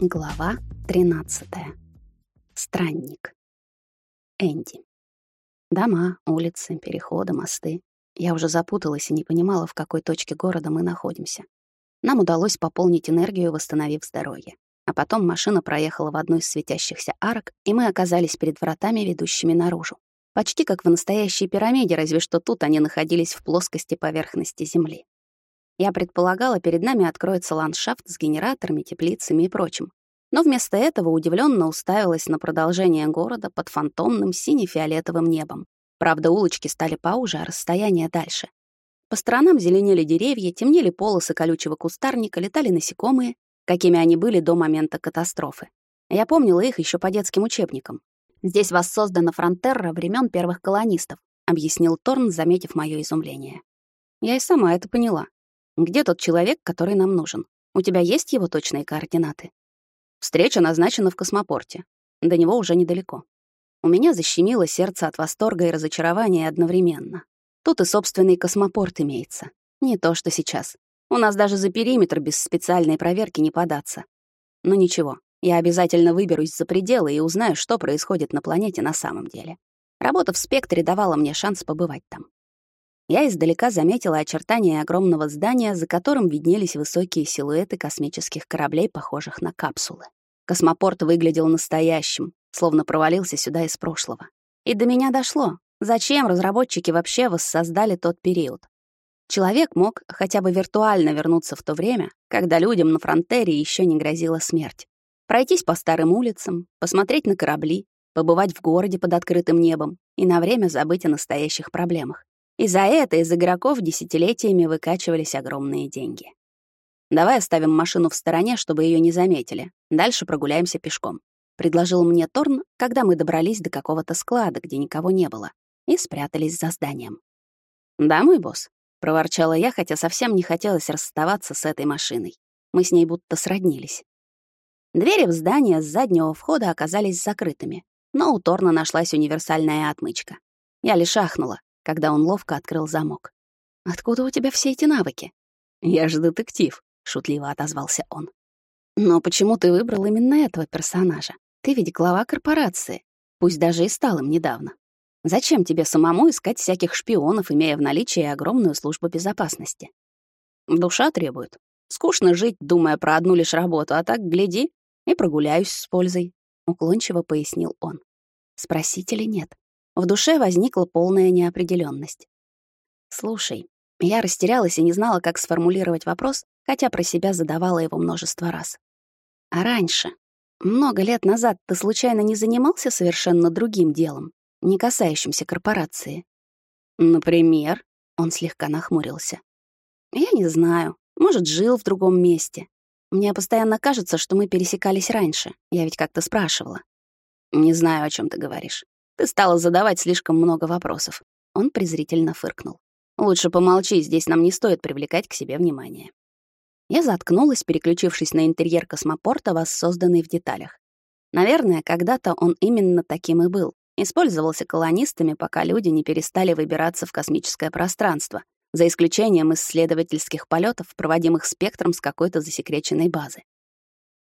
Глава 13. Странник. Энди. Дома, улицы, переходы, мосты. Я уже запуталась и не понимала, в какой точке города мы находимся. Нам удалось пополнить энергию, восстановив здоровье. А потом машина проехала в одну из светящихся арок, и мы оказались перед вратами, ведущими наружу. Почти как в настоящей пирамиде, разве что тут они находились в плоскости поверхности Земли. Я предполагала, перед нами откроется ландшафт с генераторами, теплицами и прочим. Но вместо этого удивленно уставилась на продолжение города под фантомным сине-фиолетовым небом. Правда, улочки стали поуже, а расстояние дальше. По сторонам зеленели деревья, темнели полосы колючего кустарника, летали насекомые, какими они были до момента катастрофы. Я помнила их еще по детским учебникам. «Здесь воссоздана фронтерра времен первых колонистов», объяснил Торн, заметив мое изумление. Я и сама это поняла. Где тот человек, который нам нужен? У тебя есть его точные координаты? Встреча назначена в космопорте. До него уже недалеко. У меня защемило сердце от восторга и разочарования одновременно. Тут и собственный космопорт имеется. Не то, что сейчас. У нас даже за периметр без специальной проверки не податься. Но ничего, я обязательно выберусь за пределы и узнаю, что происходит на планете на самом деле. Работа в спектре давала мне шанс побывать там. Я издалека заметила очертания огромного здания, за которым виднелись высокие силуэты космических кораблей, похожих на капсулы. Космопорт выглядел настоящим, словно провалился сюда из прошлого. И до меня дошло, зачем разработчики вообще воссоздали тот период. Человек мог хотя бы виртуально вернуться в то время, когда людям на фронтере еще не грозила смерть. Пройтись по старым улицам, посмотреть на корабли, побывать в городе под открытым небом и на время забыть о настоящих проблемах. И за это из игроков десятилетиями выкачивались огромные деньги. «Давай оставим машину в стороне, чтобы ее не заметили. Дальше прогуляемся пешком», — предложил мне Торн, когда мы добрались до какого-то склада, где никого не было, и спрятались за зданием. «Да, мой босс», — проворчала я, хотя совсем не хотелось расставаться с этой машиной. Мы с ней будто сроднились. Двери в здание с заднего входа оказались закрытыми, но у Торна нашлась универсальная отмычка. Я лишь ахнула когда он ловко открыл замок. «Откуда у тебя все эти навыки?» «Я же детектив», — шутливо отозвался он. «Но почему ты выбрал именно этого персонажа? Ты ведь глава корпорации, пусть даже и стал им недавно. Зачем тебе самому искать всяких шпионов, имея в наличии огромную службу безопасности? Душа требует. Скучно жить, думая про одну лишь работу, а так, гляди, и прогуляюсь с пользой», — уклончиво пояснил он. Спросить или нет? В душе возникла полная неопределенность. «Слушай, я растерялась и не знала, как сформулировать вопрос, хотя про себя задавала его множество раз. А раньше, много лет назад, ты случайно не занимался совершенно другим делом, не касающимся корпорации? Например, он слегка нахмурился. Я не знаю, может, жил в другом месте. Мне постоянно кажется, что мы пересекались раньше. Я ведь как-то спрашивала. Не знаю, о чем ты говоришь. Ты стала задавать слишком много вопросов. Он презрительно фыркнул. Лучше помолчи, здесь нам не стоит привлекать к себе внимание. Я заткнулась, переключившись на интерьер космопорта, воссозданный в деталях. Наверное, когда-то он именно таким и был. Использовался колонистами, пока люди не перестали выбираться в космическое пространство, за исключением исследовательских полетов, проводимых спектром с какой-то засекреченной базы.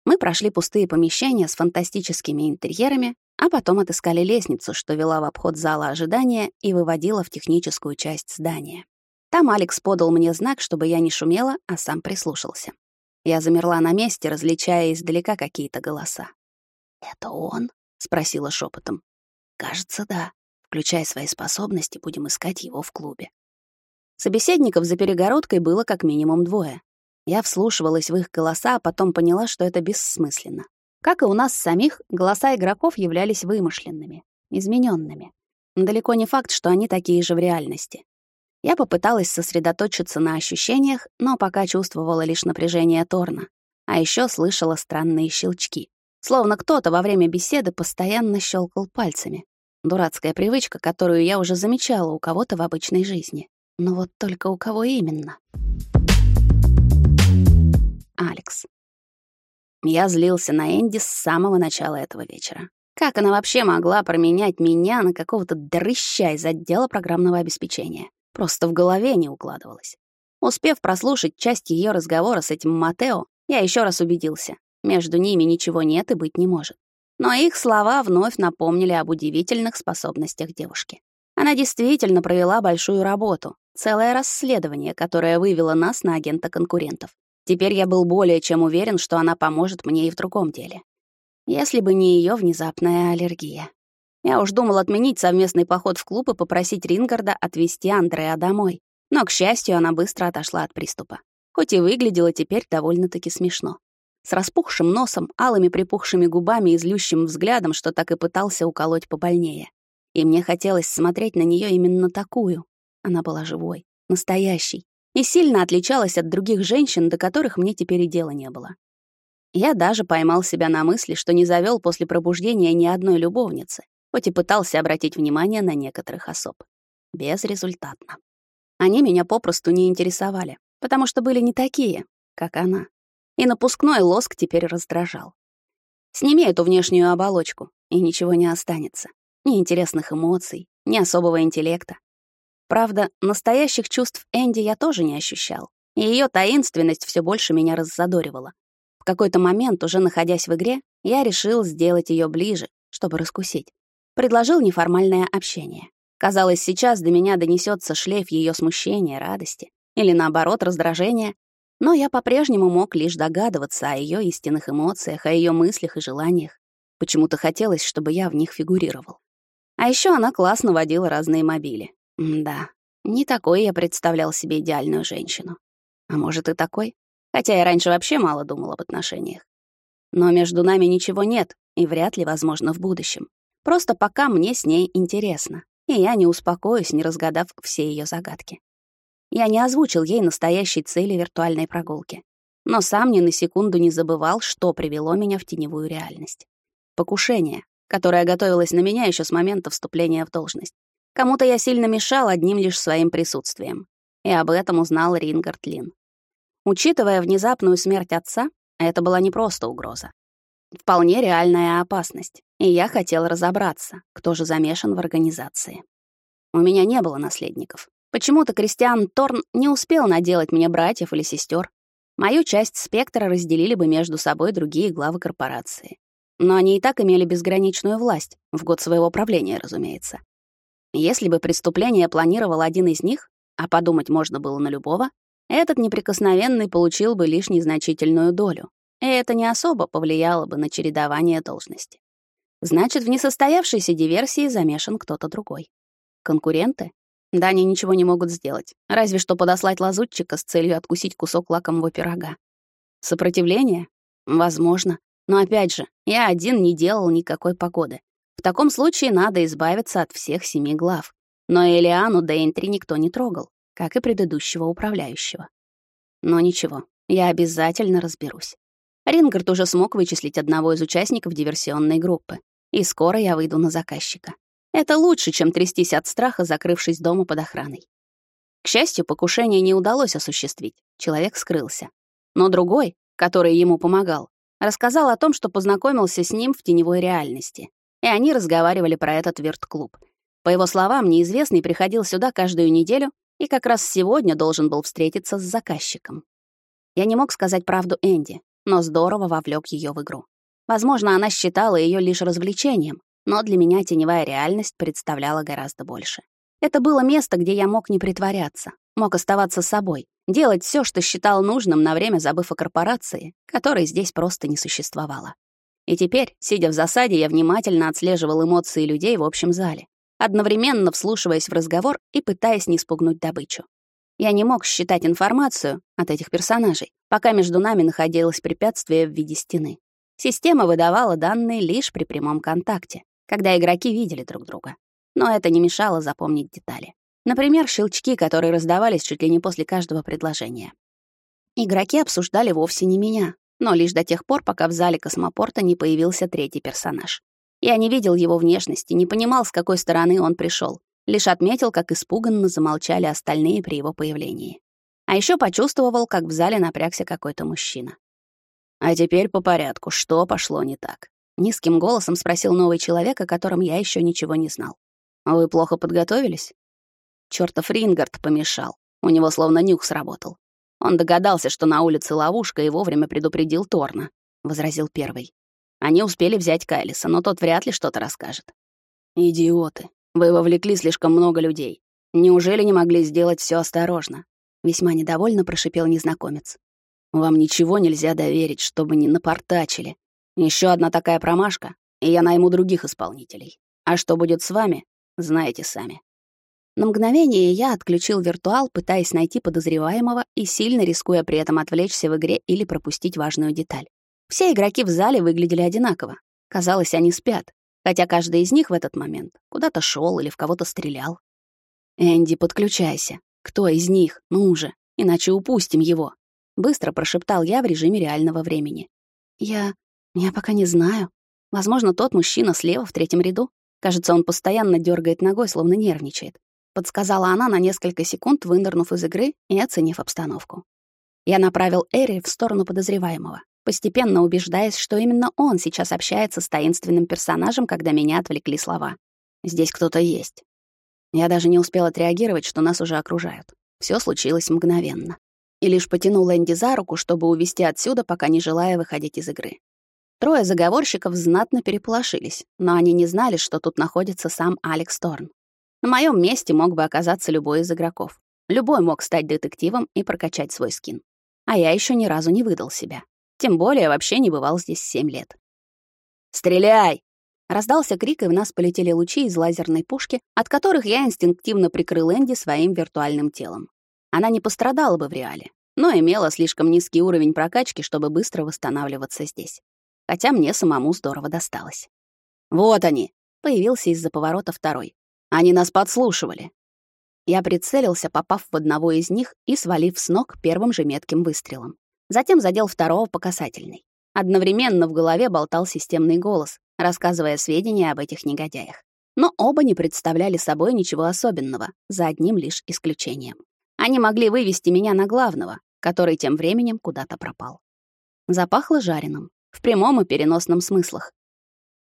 Мы прошли пустые помещения с фантастическими интерьерами, а потом отыскали лестницу, что вела в обход зала ожидания и выводила в техническую часть здания. Там Алекс подал мне знак, чтобы я не шумела, а сам прислушался. Я замерла на месте, различая издалека какие-то голоса. «Это он?» — спросила шепотом. «Кажется, да. Включая свои способности, будем искать его в клубе». Собеседников за перегородкой было как минимум двое. Я вслушивалась в их голоса, а потом поняла, что это бессмысленно. Как и у нас самих, голоса игроков являлись вымышленными, измененными. Далеко не факт, что они такие же в реальности. Я попыталась сосредоточиться на ощущениях, но пока чувствовала лишь напряжение Торна, а еще слышала странные щелчки. Словно кто-то во время беседы постоянно щелкал пальцами. Дурацкая привычка, которую я уже замечала у кого-то в обычной жизни. Но вот только у кого именно? Алекс. Я злился на Энди с самого начала этого вечера. Как она вообще могла променять меня на какого-то дрыща из отдела программного обеспечения? Просто в голове не укладывалось. Успев прослушать часть ее разговора с этим Матео, я еще раз убедился. между ними ничего нет и быть не может. Но их слова вновь напомнили об удивительных способностях девушки. Она действительно провела большую работу, целое расследование, которое вывело нас на агента конкурентов. Теперь я был более чем уверен, что она поможет мне и в другом деле. Если бы не ее внезапная аллергия. Я уж думал отменить совместный поход в клуб и попросить Рингарда отвезти Андреа домой. Но, к счастью, она быстро отошла от приступа. Хоть и выглядела теперь довольно-таки смешно. С распухшим носом, алыми припухшими губами и злющим взглядом, что так и пытался уколоть побольнее. И мне хотелось смотреть на нее именно такую. Она была живой, настоящей, и сильно отличалась от других женщин, до которых мне теперь и дела не было. Я даже поймал себя на мысли, что не завел после пробуждения ни одной любовницы, хоть и пытался обратить внимание на некоторых особ. Безрезультатно. Они меня попросту не интересовали, потому что были не такие, как она. И напускной лоск теперь раздражал. Сними эту внешнюю оболочку, и ничего не останется. Ни интересных эмоций, ни особого интеллекта. Правда, настоящих чувств Энди я тоже не ощущал, и ее таинственность все больше меня раззадоривала. В какой-то момент, уже находясь в игре, я решил сделать ее ближе, чтобы раскусить. Предложил неформальное общение. Казалось, сейчас до меня донесется шлейф ее смущения, радости или, наоборот, раздражения, но я по-прежнему мог лишь догадываться о ее истинных эмоциях, о ее мыслях и желаниях. Почему-то хотелось, чтобы я в них фигурировал. А еще она классно водила разные мобили. Да, не такой я представлял себе идеальную женщину. А может и такой? Хотя я раньше вообще мало думал об отношениях. Но между нами ничего нет, и вряд ли возможно в будущем. Просто пока мне с ней интересно, и я не успокоюсь, не разгадав все ее загадки. Я не озвучил ей настоящей цели виртуальной прогулки, но сам ни на секунду не забывал, что привело меня в теневую реальность. Покушение, которое готовилось на меня еще с момента вступления в должность. Кому-то я сильно мешал одним лишь своим присутствием. И об этом узнал Рингард Лин. Учитывая внезапную смерть отца, это была не просто угроза. Вполне реальная опасность, и я хотел разобраться, кто же замешан в организации. У меня не было наследников. Почему-то Кристиан Торн не успел наделать мне братьев или сестер. Мою часть спектра разделили бы между собой другие главы корпорации. Но они и так имели безграничную власть, в год своего правления, разумеется. Если бы преступление планировал один из них, а подумать можно было на любого, этот неприкосновенный получил бы лишь незначительную долю, и это не особо повлияло бы на чередование должности. Значит, в несостоявшейся диверсии замешан кто-то другой. Конкуренты? Да, они ничего не могут сделать, разве что подослать лазутчика с целью откусить кусок лакомого пирога. Сопротивление? Возможно. Но опять же, я один не делал никакой погоды. В таком случае надо избавиться от всех семи глав. Но Элиану Дейнтри никто не трогал, как и предыдущего управляющего. Но ничего, я обязательно разберусь. Рингард уже смог вычислить одного из участников диверсионной группы, и скоро я выйду на заказчика. Это лучше, чем трястись от страха, закрывшись дома под охраной. К счастью, покушение не удалось осуществить, человек скрылся. Но другой, который ему помогал, рассказал о том, что познакомился с ним в теневой реальности и они разговаривали про этот верт-клуб. По его словам, неизвестный приходил сюда каждую неделю и как раз сегодня должен был встретиться с заказчиком. Я не мог сказать правду Энди, но здорово вовлек ее в игру. Возможно, она считала ее лишь развлечением, но для меня теневая реальность представляла гораздо больше. Это было место, где я мог не притворяться, мог оставаться собой, делать все, что считал нужным, на время забыв о корпорации, которой здесь просто не существовало. И теперь, сидя в засаде, я внимательно отслеживал эмоции людей в общем зале, одновременно вслушиваясь в разговор и пытаясь не спугнуть добычу. Я не мог считать информацию от этих персонажей, пока между нами находилось препятствие в виде стены. Система выдавала данные лишь при прямом контакте, когда игроки видели друг друга. Но это не мешало запомнить детали. Например, щелчки, которые раздавались чуть ли не после каждого предложения. Игроки обсуждали вовсе не меня, но лишь до тех пор, пока в зале космопорта не появился третий персонаж. Я не видел его внешности, не понимал, с какой стороны он пришел, лишь отметил, как испуганно замолчали остальные при его появлении. А еще почувствовал, как в зале напрягся какой-то мужчина. «А теперь по порядку, что пошло не так?» Низким голосом спросил новый человек, о котором я еще ничего не знал. «Вы плохо подготовились?» Чёртов Рингард помешал. У него словно нюх сработал. Он догадался, что на улице ловушка, и вовремя предупредил Торна. возразил первый. Они успели взять Кайлиса, но тот вряд ли что-то расскажет. Идиоты. Вы вовлекли слишком много людей. Неужели не могли сделать все осторожно? Весьма недовольно прошипел незнакомец. Вам ничего нельзя доверить, чтобы не напортачили. Еще одна такая промашка, и я найму других исполнителей. А что будет с вами, знаете сами. На мгновение я отключил виртуал, пытаясь найти подозреваемого и сильно рискуя при этом отвлечься в игре или пропустить важную деталь. Все игроки в зале выглядели одинаково. Казалось, они спят, хотя каждый из них в этот момент куда-то шел или в кого-то стрелял. «Энди, подключайся. Кто из них? Ну уже, иначе упустим его», — быстро прошептал я в режиме реального времени. «Я... я пока не знаю. Возможно, тот мужчина слева в третьем ряду. Кажется, он постоянно дергает ногой, словно нервничает подсказала она на несколько секунд, вынырнув из игры и оценив обстановку. Я направил Эри в сторону подозреваемого, постепенно убеждаясь, что именно он сейчас общается с таинственным персонажем, когда меня отвлекли слова. «Здесь кто-то есть». Я даже не успел отреагировать, что нас уже окружают. Все случилось мгновенно. И лишь потянул Энди за руку, чтобы увести отсюда, пока не желая выходить из игры. Трое заговорщиков знатно переполошились, но они не знали, что тут находится сам Алекс Торн. На моем месте мог бы оказаться любой из игроков. Любой мог стать детективом и прокачать свой скин. А я еще ни разу не выдал себя. Тем более вообще не бывал здесь семь лет. «Стреляй!» Раздался крик, и в нас полетели лучи из лазерной пушки, от которых я инстинктивно прикрыл Энди своим виртуальным телом. Она не пострадала бы в реале, но имела слишком низкий уровень прокачки, чтобы быстро восстанавливаться здесь. Хотя мне самому здорово досталось. «Вот они!» — появился из-за поворота второй. Они нас подслушивали. Я прицелился, попав в одного из них и свалив с ног первым же метким выстрелом. Затем задел второго по касательной. Одновременно в голове болтал системный голос, рассказывая сведения об этих негодяях. Но оба не представляли собой ничего особенного, за одним лишь исключением. Они могли вывести меня на главного, который тем временем куда-то пропал. Запахло жареным, в прямом и переносном смыслах.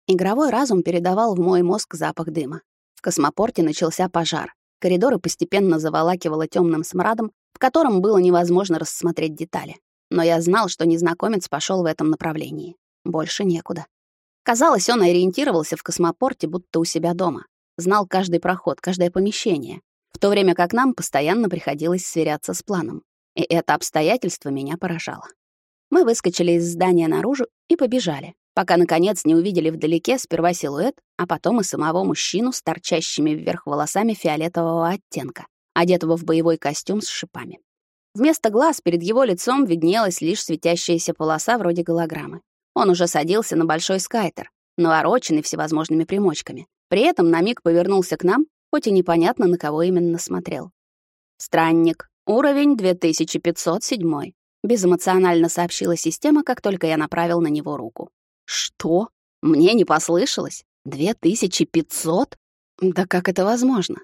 Игровой разум передавал в мой мозг запах дыма, в космопорте начался пожар. Коридоры постепенно заволакивало темным смрадом, в котором было невозможно рассмотреть детали. Но я знал, что незнакомец пошел в этом направлении. Больше некуда. Казалось, он ориентировался в космопорте, будто у себя дома. Знал каждый проход, каждое помещение, в то время как нам постоянно приходилось сверяться с планом. И это обстоятельство меня поражало. Мы выскочили из здания наружу и побежали, пока, наконец, не увидели вдалеке сперва силуэт, а потом и самого мужчину с торчащими вверх волосами фиолетового оттенка, одетого в боевой костюм с шипами. Вместо глаз перед его лицом виднелась лишь светящаяся полоса вроде голограммы. Он уже садился на большой скайтер, навороченный всевозможными примочками. При этом на миг повернулся к нам, хоть и непонятно, на кого именно смотрел. «Странник. Уровень 2507», — безэмоционально сообщила система, как только я направил на него руку. Что? Мне не послышалось? Две тысячи пятьсот? Да как это возможно?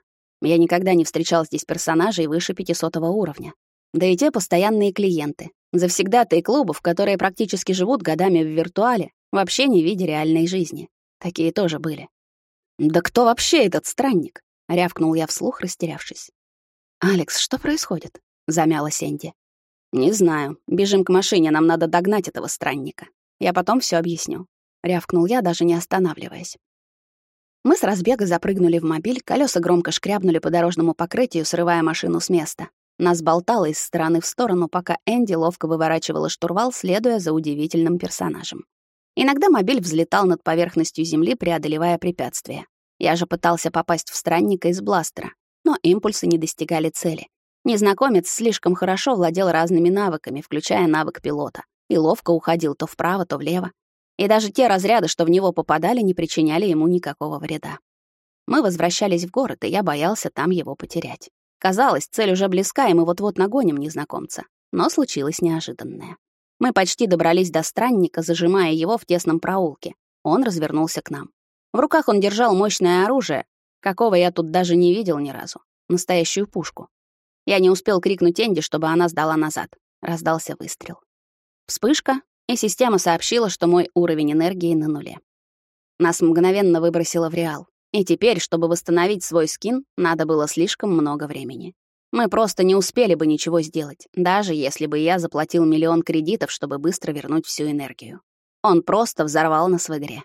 Я никогда не встречал здесь персонажей выше пятисотого уровня. Да и те постоянные клиенты. Завсегдатые клубов, которые практически живут годами в виртуале, вообще не видя реальной жизни. Такие тоже были. «Да кто вообще этот странник?» — рявкнул я вслух, растерявшись. «Алекс, что происходит?» — замялась Энди. «Не знаю. Бежим к машине, нам надо догнать этого странника. Я потом все объясню. Рявкнул я, даже не останавливаясь. Мы с разбега запрыгнули в мобиль, колеса громко шкрябнули по дорожному покрытию, срывая машину с места. Нас болтало из стороны в сторону, пока Энди ловко выворачивала штурвал, следуя за удивительным персонажем. Иногда мобиль взлетал над поверхностью земли, преодолевая препятствия. Я же пытался попасть в странника из бластера, но импульсы не достигали цели. Незнакомец слишком хорошо владел разными навыками, включая навык пилота и ловко уходил то вправо, то влево. И даже те разряды, что в него попадали, не причиняли ему никакого вреда. Мы возвращались в город, и я боялся там его потерять. Казалось, цель уже близка, и мы вот-вот нагоним незнакомца. Но случилось неожиданное. Мы почти добрались до странника, зажимая его в тесном проулке. Он развернулся к нам. В руках он держал мощное оружие, какого я тут даже не видел ни разу. Настоящую пушку. Я не успел крикнуть Энди, чтобы она сдала назад. Раздался выстрел. Вспышка, и система сообщила, что мой уровень энергии на нуле. Нас мгновенно выбросило в реал. И теперь, чтобы восстановить свой скин, надо было слишком много времени. Мы просто не успели бы ничего сделать, даже если бы я заплатил миллион кредитов, чтобы быстро вернуть всю энергию. Он просто взорвал нас в игре.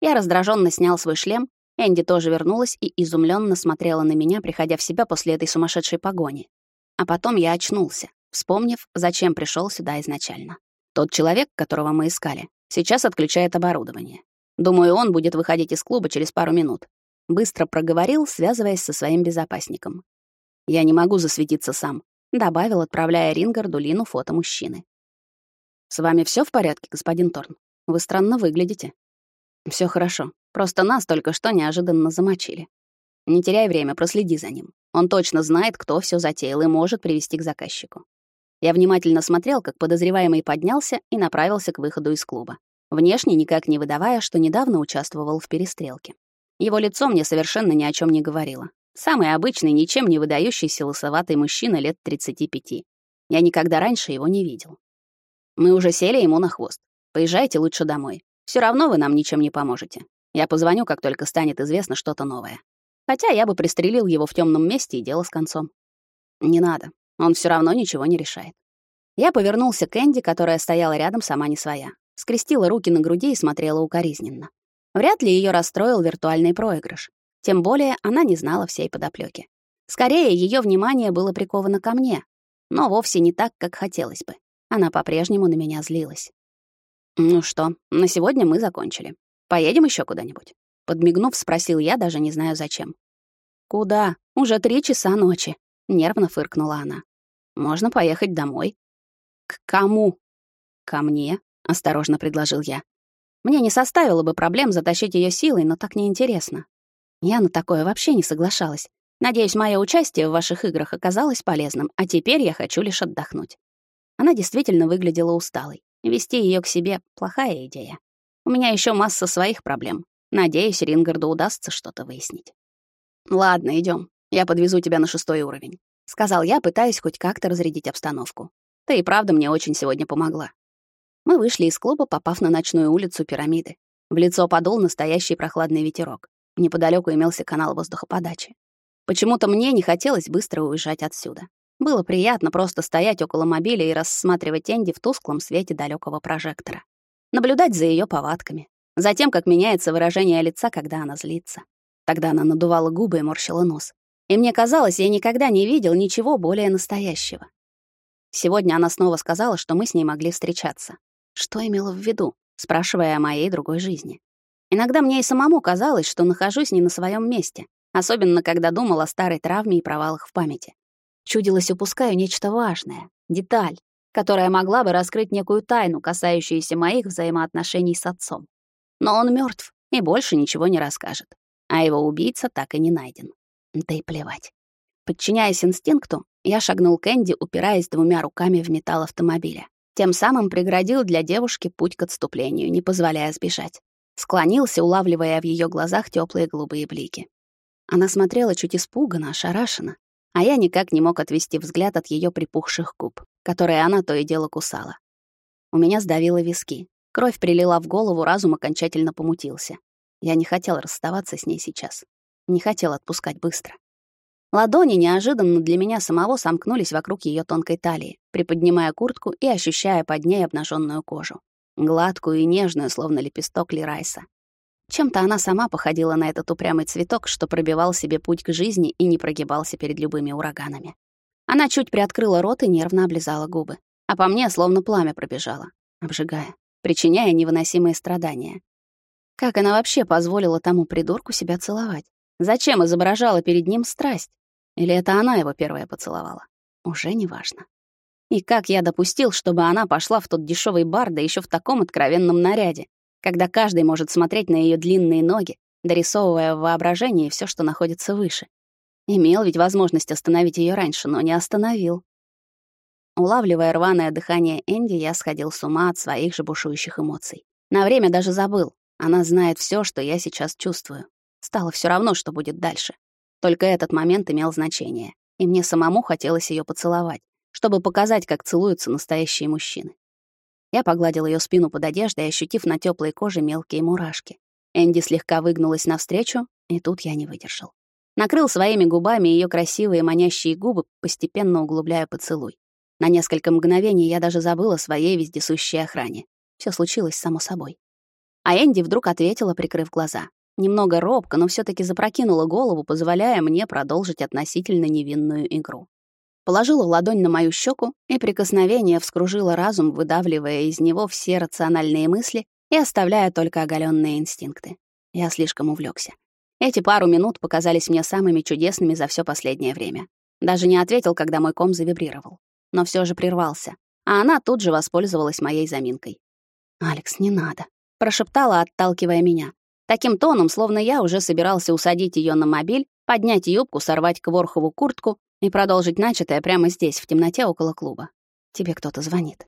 Я раздраженно снял свой шлем, Энди тоже вернулась и изумленно смотрела на меня, приходя в себя после этой сумасшедшей погони. А потом я очнулся, вспомнив, зачем пришел сюда изначально. Тот человек, которого мы искали, сейчас отключает оборудование. Думаю, он будет выходить из клуба через пару минут. Быстро проговорил, связываясь со своим безопасником. Я не могу засветиться сам, добавил, отправляя Рингарду Лину фото мужчины. С вами все в порядке, господин Торн? Вы странно выглядите. Все хорошо. Просто нас только что неожиданно замочили. Не теряй время, проследи за ним. Он точно знает, кто все затеял и может привести к заказчику. Я внимательно смотрел, как подозреваемый поднялся и направился к выходу из клуба, внешне никак не выдавая, что недавно участвовал в перестрелке. Его лицо мне совершенно ни о чем не говорило. Самый обычный, ничем не выдающийся лысоватый мужчина лет 35. Я никогда раньше его не видел. Мы уже сели ему на хвост. Поезжайте лучше домой. Все равно вы нам ничем не поможете. Я позвоню, как только станет известно что-то новое. Хотя я бы пристрелил его в темном месте и дело с концом. Не надо. Он все равно ничего не решает. Я повернулся к Энди, которая стояла рядом сама не своя. Скрестила руки на груди и смотрела укоризненно. Вряд ли ее расстроил виртуальный проигрыш. Тем более она не знала всей подоплеки. Скорее, ее внимание было приковано ко мне, но вовсе не так, как хотелось бы. Она по-прежнему на меня злилась. «Ну что, на сегодня мы закончили. Поедем еще куда-нибудь?» Подмигнув, спросил я, даже не знаю зачем. «Куда? Уже три часа ночи», — нервно фыркнула она. «Можно поехать домой». «К кому?» «Ко мне», — осторожно предложил я. «Мне не составило бы проблем затащить ее силой, но так неинтересно. Я на такое вообще не соглашалась. Надеюсь, мое участие в ваших играх оказалось полезным, а теперь я хочу лишь отдохнуть». Она действительно выглядела усталой. Вести ее к себе — плохая идея. У меня еще масса своих проблем. Надеюсь, Рингарду удастся что-то выяснить. «Ладно, идем. Я подвезу тебя на шестой уровень», — сказал я, пытаясь хоть как-то разрядить обстановку. «Ты и правда мне очень сегодня помогла». Мы вышли из клуба, попав на ночную улицу пирамиды. В лицо подул настоящий прохладный ветерок. Неподалеку имелся канал воздухоподачи. Почему-то мне не хотелось быстро уезжать отсюда. Было приятно просто стоять около мобиля и рассматривать Энди в тусклом свете далекого прожектора. Наблюдать за ее повадками, Затем, как меняется выражение лица, когда она злится. Тогда она надувала губы и морщила нос. И мне казалось, я никогда не видел ничего более настоящего. Сегодня она снова сказала, что мы с ней могли встречаться. Что имела в виду, спрашивая о моей другой жизни? Иногда мне и самому казалось, что нахожусь не на своем месте, особенно когда думал о старой травме и провалах в памяти. Чудилось, упускаю нечто важное, деталь, которая могла бы раскрыть некую тайну, касающуюся моих взаимоотношений с отцом. Но он мертв и больше ничего не расскажет. А его убийца так и не найден. Да и плевать. Подчиняясь инстинкту, я шагнул к Энди, упираясь двумя руками в металл автомобиля. Тем самым преградил для девушки путь к отступлению, не позволяя сбежать. Склонился, улавливая в ее глазах теплые голубые блики. Она смотрела чуть испуганно, ошарашенно, а я никак не мог отвести взгляд от ее припухших губ, которые она то и дело кусала. У меня сдавило виски. Кровь прилила в голову, разум окончательно помутился. Я не хотел расставаться с ней сейчас. Не хотел отпускать быстро. Ладони неожиданно для меня самого сомкнулись вокруг ее тонкой талии, приподнимая куртку и ощущая под ней обнаженную кожу. Гладкую и нежную, словно лепесток лирайса. Чем-то она сама походила на этот упрямый цветок, что пробивал себе путь к жизни и не прогибался перед любыми ураганами. Она чуть приоткрыла рот и нервно облизала губы. А по мне словно пламя пробежало, обжигая причиняя невыносимые страдания. Как она вообще позволила тому придурку себя целовать? Зачем изображала перед ним страсть? Или это она его первая поцеловала? Уже не важно. И как я допустил, чтобы она пошла в тот дешевый бар, да еще в таком откровенном наряде, когда каждый может смотреть на ее длинные ноги, дорисовывая в воображении все, что находится выше. Имел ведь возможность остановить ее раньше, но не остановил. Улавливая рваное дыхание Энди, я сходил с ума от своих же бушующих эмоций. На время даже забыл. Она знает все, что я сейчас чувствую. Стало все равно, что будет дальше. Только этот момент имел значение, и мне самому хотелось ее поцеловать, чтобы показать, как целуются настоящие мужчины. Я погладил ее спину под одеждой, ощутив на теплой коже мелкие мурашки. Энди слегка выгнулась навстречу, и тут я не выдержал. Накрыл своими губами ее красивые манящие губы, постепенно углубляя поцелуй. На несколько мгновений я даже забыла о своей вездесущей охране. Все случилось само собой. А Энди вдруг ответила, прикрыв глаза. Немного робко, но все таки запрокинула голову, позволяя мне продолжить относительно невинную игру. Положила ладонь на мою щеку, и прикосновение вскружило разум, выдавливая из него все рациональные мысли и оставляя только оголенные инстинкты. Я слишком увлекся. Эти пару минут показались мне самыми чудесными за все последнее время. Даже не ответил, когда мой ком завибрировал. Но все же прервался. А она тут же воспользовалась моей заминкой. «Алекс, не надо», — прошептала, отталкивая меня. Таким тоном, словно я уже собирался усадить ее на мобиль, поднять юбку, сорвать кворхову куртку и продолжить начатое прямо здесь, в темноте около клуба. Тебе кто-то звонит.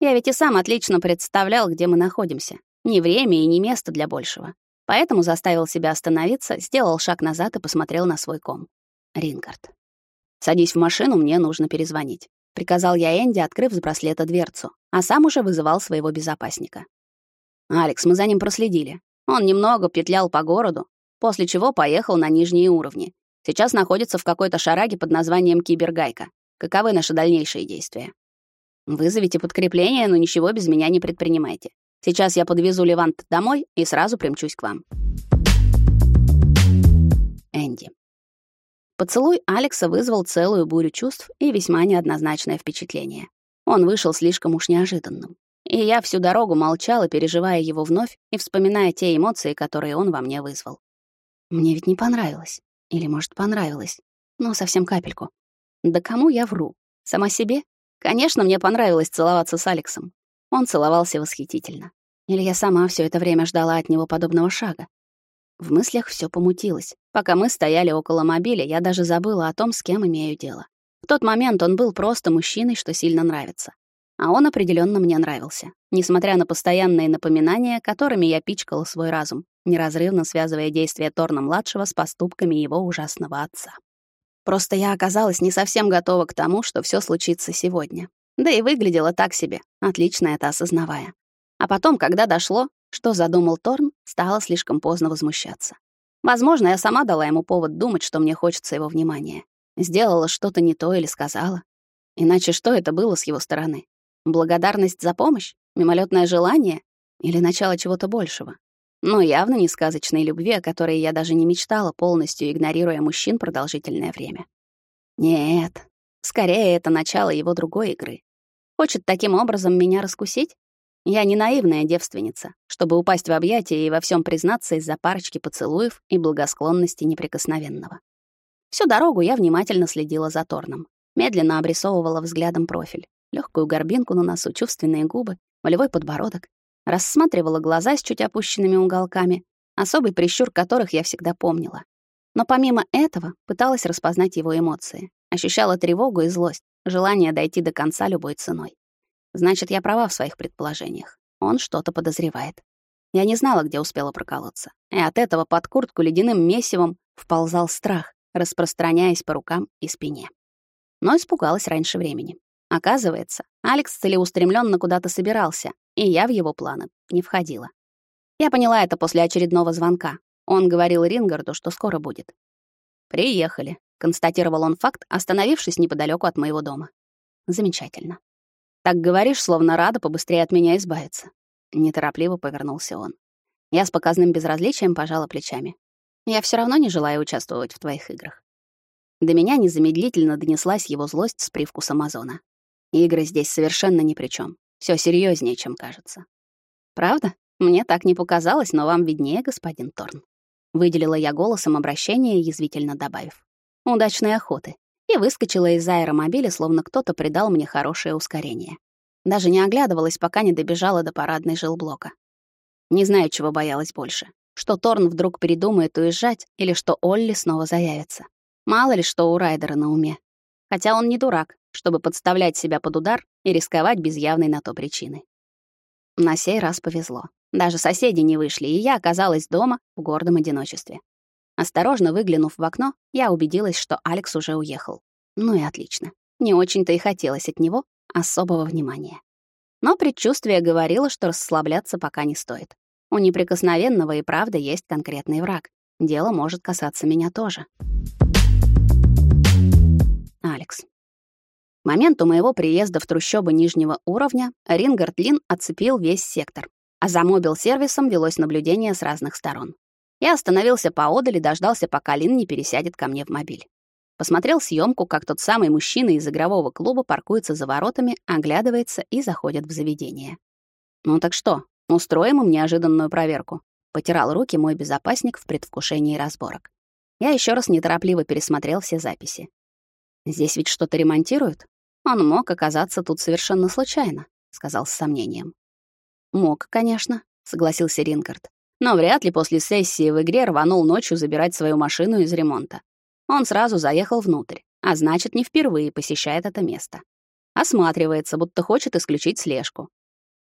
Я ведь и сам отлично представлял, где мы находимся. Ни время и ни место для большего. Поэтому заставил себя остановиться, сделал шаг назад и посмотрел на свой ком. Рингард. «Садись в машину, мне нужно перезвонить», — приказал я Энди, открыв с браслета дверцу, а сам уже вызывал своего безопасника. «Алекс, мы за ним проследили. Он немного петлял по городу, после чего поехал на нижние уровни. Сейчас находится в какой-то шараге под названием Кибергайка. Каковы наши дальнейшие действия? Вызовите подкрепление, но ничего без меня не предпринимайте. Сейчас я подвезу Левант домой и сразу примчусь к вам. Энди. Поцелуй Алекса вызвал целую бурю чувств и весьма неоднозначное впечатление. Он вышел слишком уж неожиданным. И я всю дорогу молчала, переживая его вновь и вспоминая те эмоции, которые он во мне вызвал. Мне ведь не понравилось. Или, может, понравилось. Но совсем капельку. Да кому я вру? Сама себе? Конечно, мне понравилось целоваться с Алексом. Он целовался восхитительно. Или я сама все это время ждала от него подобного шага. В мыслях все помутилось. Пока мы стояли около мобиля, я даже забыла о том, с кем имею дело. В тот момент он был просто мужчиной, что сильно нравится. А он определенно мне нравился, несмотря на постоянные напоминания, которыми я пичкала свой разум, неразрывно связывая действия Торна-младшего с поступками его ужасного отца. Просто я оказалась не совсем готова к тому, что все случится сегодня. Да и выглядела так себе, отлично это осознавая. А потом, когда дошло, что задумал Торн, стало слишком поздно возмущаться. Возможно, я сама дала ему повод думать, что мне хочется его внимания. Сделала что-то не то или сказала. Иначе что это было с его стороны? Благодарность за помощь? Мимолетное желание? Или начало чего-то большего? Но явно не сказочной любви, о которой я даже не мечтала, полностью игнорируя мужчин продолжительное время. Нет, скорее это начало его другой игры. Хочет таким образом меня раскусить? Я не наивная девственница, чтобы упасть в объятия и во всем признаться из-за парочки поцелуев и благосклонности неприкосновенного. Всю дорогу я внимательно следила за Торном, медленно обрисовывала взглядом профиль легкую горбинку на носу, чувственные губы, волевой подбородок. Рассматривала глаза с чуть опущенными уголками, особый прищур которых я всегда помнила. Но помимо этого пыталась распознать его эмоции. Ощущала тревогу и злость, желание дойти до конца любой ценой. Значит, я права в своих предположениях. Он что-то подозревает. Я не знала, где успела проколоться. И от этого под куртку ледяным месивом вползал страх, распространяясь по рукам и спине. Но испугалась раньше времени. Оказывается, Алекс целеустремленно куда-то собирался, и я в его планы не входила. Я поняла это после очередного звонка. Он говорил Рингарду, что скоро будет. «Приехали», — констатировал он факт, остановившись неподалеку от моего дома. «Замечательно. Так говоришь, словно рада побыстрее от меня избавиться». Неторопливо повернулся он. Я с показным безразличием пожала плечами. «Я все равно не желаю участвовать в твоих играх». До меня незамедлительно донеслась его злость с привкусом озона. Игры здесь совершенно ни при чем. Все серьезнее, чем кажется. Правда? Мне так не показалось, но вам виднее, господин Торн. Выделила я голосом обращения, язвительно добавив. Удачной охоты. И выскочила из аэромобиля, словно кто-то придал мне хорошее ускорение. Даже не оглядывалась, пока не добежала до парадной жилблока. Не знаю, чего боялась больше. Что Торн вдруг передумает уезжать, или что Олли снова заявится. Мало ли что у Райдера на уме. Хотя он не дурак, чтобы подставлять себя под удар и рисковать без явной на то причины. На сей раз повезло. Даже соседи не вышли, и я оказалась дома в гордом одиночестве. Осторожно выглянув в окно, я убедилась, что Алекс уже уехал. Ну и отлично. Не очень-то и хотелось от него особого внимания. Но предчувствие говорило, что расслабляться пока не стоит. У неприкосновенного и правда есть конкретный враг. Дело может касаться меня тоже. Моменту моего приезда в трущобы нижнего уровня Рингард Лин оцепил весь сектор, а за мобил-сервисом велось наблюдение с разных сторон. Я остановился поодаль и дождался, пока Лин не пересядет ко мне в мобиль. Посмотрел съемку, как тот самый мужчина из игрового клуба паркуется за воротами, оглядывается и заходит в заведение. «Ну так что, устроим им неожиданную проверку?» Потирал руки мой безопасник в предвкушении разборок. Я еще раз неторопливо пересмотрел все записи. «Здесь ведь что-то ремонтируют? Он мог оказаться тут совершенно случайно», — сказал с сомнением. «Мог, конечно», — согласился Рингард. «Но вряд ли после сессии в игре рванул ночью забирать свою машину из ремонта. Он сразу заехал внутрь, а значит, не впервые посещает это место. Осматривается, будто хочет исключить слежку.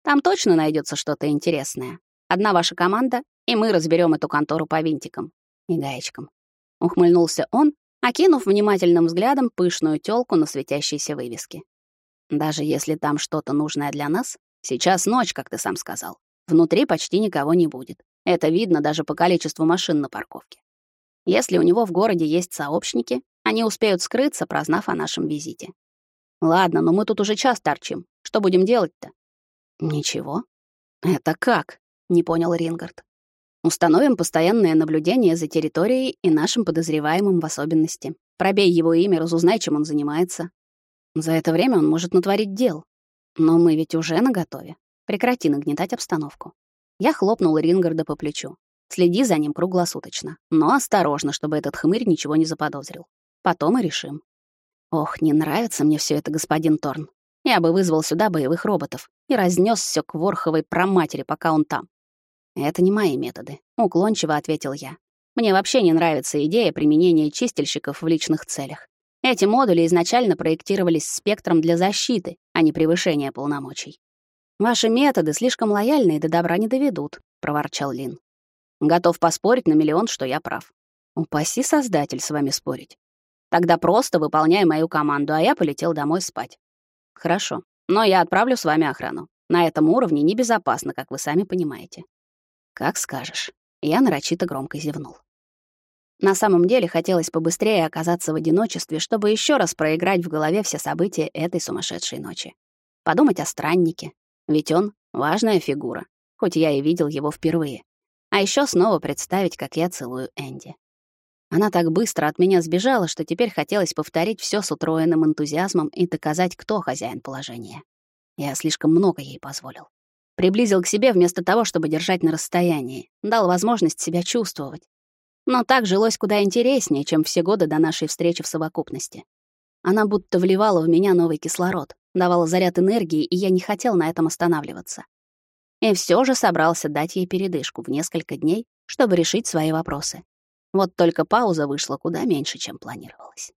Там точно найдется что-то интересное. Одна ваша команда, и мы разберем эту контору по винтикам и гаечкам. Ухмыльнулся он, окинув внимательным взглядом пышную тёлку на светящейся вывеске. Даже если там что-то нужное для нас, сейчас ночь, как ты сам сказал. Внутри почти никого не будет. Это видно даже по количеству машин на парковке. Если у него в городе есть сообщники, они успеют скрыться, прознав о нашем визите. Ладно, но мы тут уже час торчим. Что будем делать-то? Ничего. Это как? Не понял Рингард. Установим постоянное наблюдение за территорией и нашим подозреваемым в особенности. Пробей его имя, разузнай, чем он занимается. За это время он может натворить дел. Но мы ведь уже наготове. Прекрати нагнетать обстановку. Я хлопнул Рингарда по плечу. Следи за ним круглосуточно. Но осторожно, чтобы этот хмырь ничего не заподозрил. Потом и решим. Ох, не нравится мне все это, господин Торн. Я бы вызвал сюда боевых роботов и разнес все к Ворховой проматери, пока он там. Это не мои методы, уклончиво ответил я. Мне вообще не нравится идея применения чистильщиков в личных целях. Эти модули изначально проектировались спектром для защиты, а не превышения полномочий. Ваши методы слишком лояльны и до добра не доведут, проворчал Лин. Готов поспорить на миллион, что я прав. Упаси создатель с вами спорить. Тогда просто выполняй мою команду, а я полетел домой спать. Хорошо, но я отправлю с вами охрану. На этом уровне небезопасно, как вы сами понимаете. Как скажешь. Я нарочито громко зевнул. На самом деле хотелось побыстрее оказаться в одиночестве, чтобы еще раз проиграть в голове все события этой сумасшедшей ночи. Подумать о страннике, ведь он — важная фигура, хоть я и видел его впервые. А еще снова представить, как я целую Энди. Она так быстро от меня сбежала, что теперь хотелось повторить все с утроенным энтузиазмом и доказать, кто хозяин положения. Я слишком много ей позволил. Приблизил к себе вместо того, чтобы держать на расстоянии, дал возможность себя чувствовать. Но так жилось куда интереснее, чем все годы до нашей встречи в совокупности. Она будто вливала в меня новый кислород, давала заряд энергии, и я не хотел на этом останавливаться и все же собрался дать ей передышку в несколько дней, чтобы решить свои вопросы. Вот только пауза вышла куда меньше, чем планировалось.